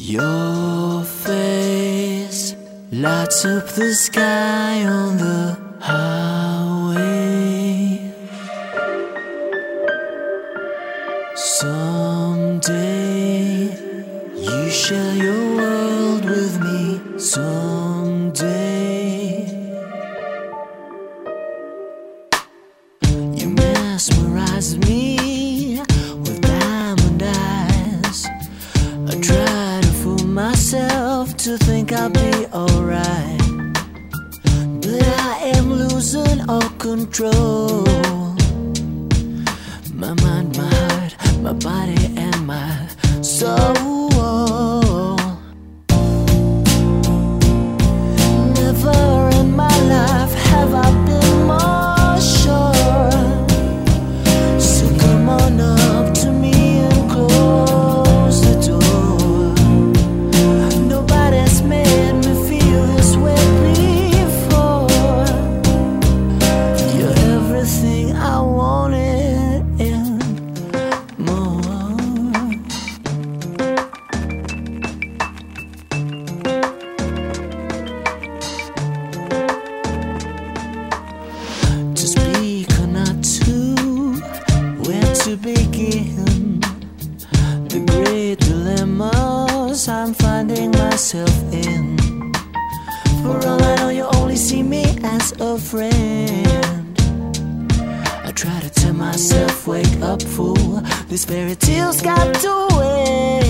Your face lights up the sky on the highway. Someday you share your world with me. Someday you mesmerize me to think I'll be alright. But I am losing all control. In. For all I know, you only see me as a friend. I try to tell myself, wake up, fool. This fairy tale's got to end.